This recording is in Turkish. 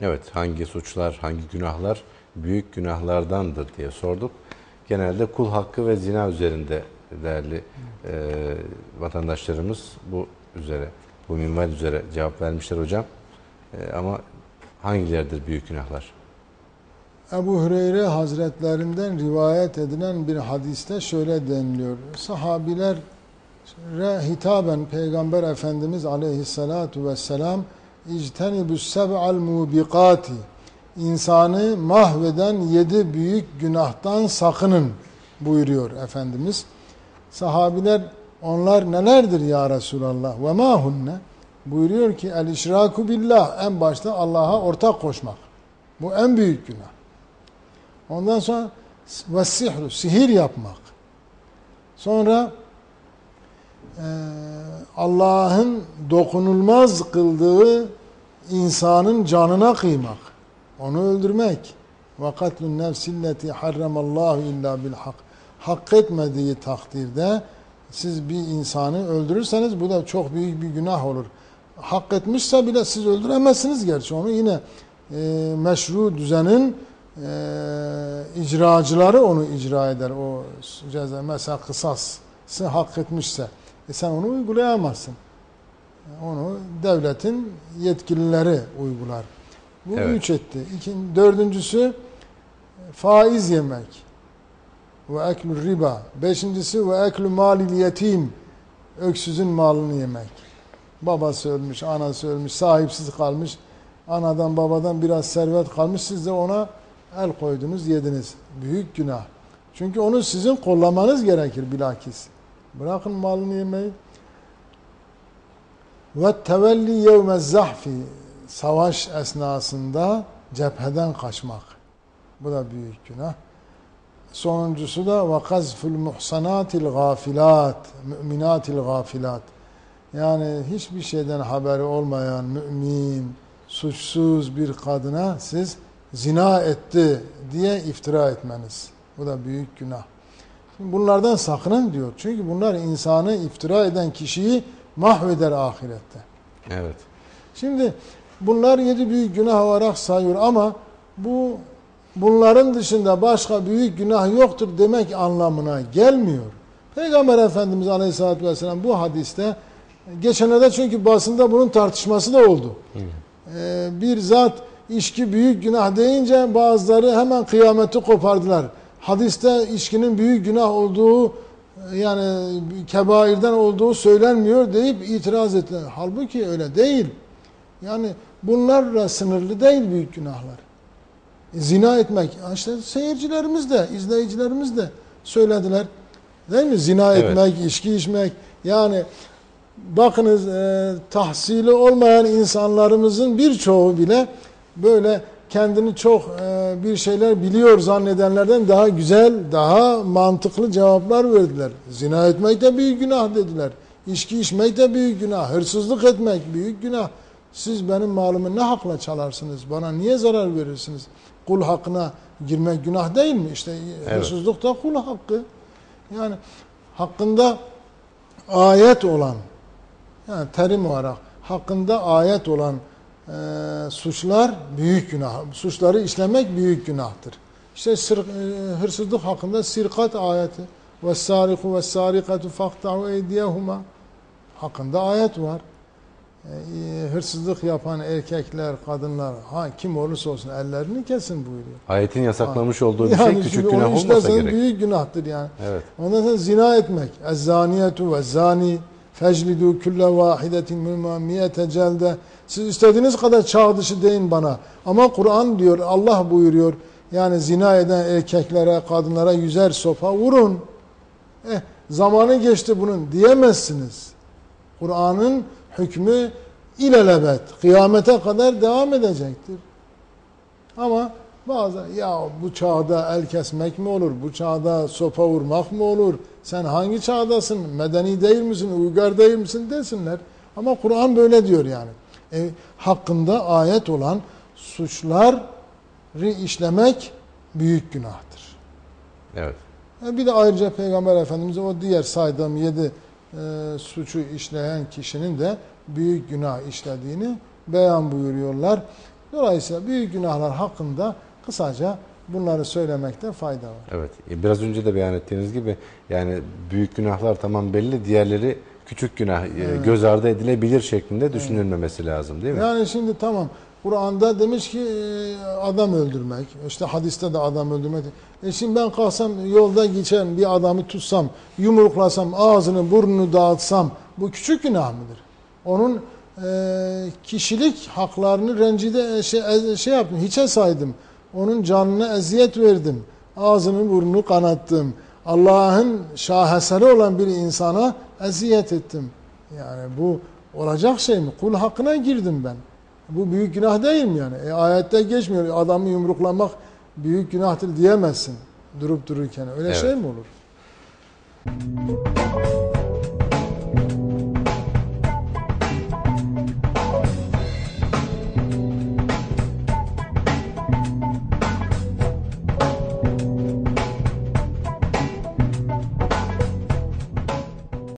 Evet, hangi suçlar, hangi günahlar büyük günahlardandır diye sorduk. Genelde kul hakkı ve zina üzerinde değerli e, vatandaşlarımız bu üzere, bu minval üzere cevap vermişler hocam. E, ama hangileridir büyük günahlar? Ebu Hüreyre Hazretlerinden rivayet edilen bir hadiste şöyle deniliyor. Sahabilere hitaben Peygamber Efendimiz aleyhissalatu vesselam İctenibü seb'al mubikati insanı mahveden yedi büyük günahtan sakının buyuruyor Efendimiz. Sahabiler onlar nelerdir ya Resulallah ve ma hunne buyuruyor ki el işraku billah en başta Allah'a ortak koşmak. Bu en büyük günah. Ondan sonra ve sihru sihir yapmak. Sonra e, Allah'ın dokunulmaz kıldığı insanın canına kıymak. Onu öldürmek. Ve katlun nefsilleti harramallahu illa bil hak. Hak etmediği takdirde siz bir insanı öldürürseniz bu da çok büyük bir günah olur. Hak etmişse bile siz öldüremezsiniz gerçi onu yine e, meşru düzenin e, icracıları onu icra eder. O ceza mesela kısası hak etmişse e sen onu uygulayamazsın. Onu devletin yetkilileri uygular. Bu Evet. üç etti. İkin, dördüncüsü faiz yemek. Ve eklü riba. Beşincisi ve eklü malil yetim. Öksüzün malını yemek. Babası ölmüş, anası ölmüş, sahipsiz kalmış. Anadan babadan biraz servet kalmış. Siz de ona el koydunuz, yediniz. Büyük günah. Çünkü onu sizin kollamanız gerekir bilakis. Bırakın malını yemeyi. Ve tevelli yevme zahfi savaş esnasında cepheden kaçmak. Bu da büyük günah. Sonuncusu da ve kazful muhsanatil gafilat, müminatil gafilat. Yani hiçbir şeyden haberi olmayan mümin, suçsuz bir kadına siz zina etti diye iftira etmeniz. Bu da büyük günah. Şimdi bunlardan sakının diyor. Çünkü bunlar insanı iftira eden kişiyi mahveder ahirette. Evet. Şimdi bunlar yedi büyük günah olarak sayıyor ama bu bunların dışında başka büyük günah yoktur demek anlamına gelmiyor. Peygamber Efendimiz Aleyhisselatü Vesselam bu hadiste geçenlerde çünkü basında bunun tartışması da oldu. Ee, bir zat içki büyük günah deyince bazıları hemen kıyameti kopardılar. Hadiste içkinin büyük günah olduğu yani kebairden olduğu söylenmiyor deyip itiraz ettiler. Halbuki öyle değil. Yani bunlarla sınırlı değil büyük günahlar. Zina etmek, işte seyircilerimiz de, izleyicilerimiz de söylediler. Değil mi? Zina Evet. etmek, içki içmek. Yani bakınız e, tahsili olmayan insanlarımızın birçoğu bile böyle kendini çok e, bir şeyler biliyor zannedenlerden daha güzel, daha mantıklı cevaplar verdiler. Zina etmek de büyük günah dediler. İçki içmek de büyük günah. Hırsızlık etmek büyük günah. Siz benim malımı ne hakla çalarsınız? Bana niye zarar verirsiniz? Kul hakkına girmek günah değil mi? İşte Evet. hırsızlık da kul hakkı. Yani hakkında ayet olan yani terim olarak hakkında ayet olan e, suçlar büyük günah. Suçları işlemek büyük günahtır. İşte sır, e, hırsızlık hakkında sirkat ayeti ve sariku ve sarikatu fakta'u eydiyehuma hakkında ayet var. E, hırsızlık yapan erkekler, kadınlar, ha kim olursa olsun ellerini kesin buyuruyor. Ayetin yasaklamış olduğu bir şey Yani küçük şimdi günah olmasa gerek. büyük günahtır yani. Evet. Ondan sonra zina etmek. Ez-zaniyetu ve zani feclidu külle vahidetin minhuma miyete celde. Siz istediğiniz kadar çağ dışı deyin bana. Ama Kur'an diyor, Allah buyuruyor. Yani zina eden erkeklere, kadınlara yüzer sopa vurun. Eh, zamanı geçti bunun diyemezsiniz. Kur'an'ın hükmü ilelebet, kıyamete kadar devam edecektir. Ama bazen ya bu çağda el kesmek mi olur? Bu çağda sopa vurmak mı olur? Sen hangi çağdasın? Medeni değil misin? Uygar değil misin? desinler. Ama Kur'an böyle diyor yani. E, hakkında ayet olan suçları işlemek büyük günahtır. Evet. E, bir de ayrıca Peygamber Efendimiz o diğer saydığım yedi e, suçu işleyen kişinin de büyük günah işlediğini beyan buyuruyorlar. Dolayısıyla büyük günahlar hakkında kısaca bunları söylemekte fayda var. Evet. E, Biraz önce de beyan ettiğiniz gibi yani büyük günahlar tamam belli, diğerleri küçük günah e, Evet. göz ardı edilebilir şeklinde düşünülmemesi lazım değil mi? Yani şimdi tamam Kur'an'da demiş ki e, adam öldürmek, işte hadiste de adam öldürmek. E şimdi ben kalksam yolda geçen bir adamı tutsam, yumruklasam, ağzını burnunu dağıtsam bu küçük günah mıdır? Onun e, kişilik haklarını rencide şey, e, şey yaptım, hiçe saydım. Onun canına eziyet verdim. Ağzını burnunu kanattım. Allah'ın şaheseri olan bir insana eziyet ettim. Yani bu olacak şey mi? Kul hakkına girdim ben. Bu büyük günah değil mi yani? E, ayette geçmiyor. Adamı yumruklamak büyük günahtır diyemezsin durup dururken. Öyle Evet. şey mi olur?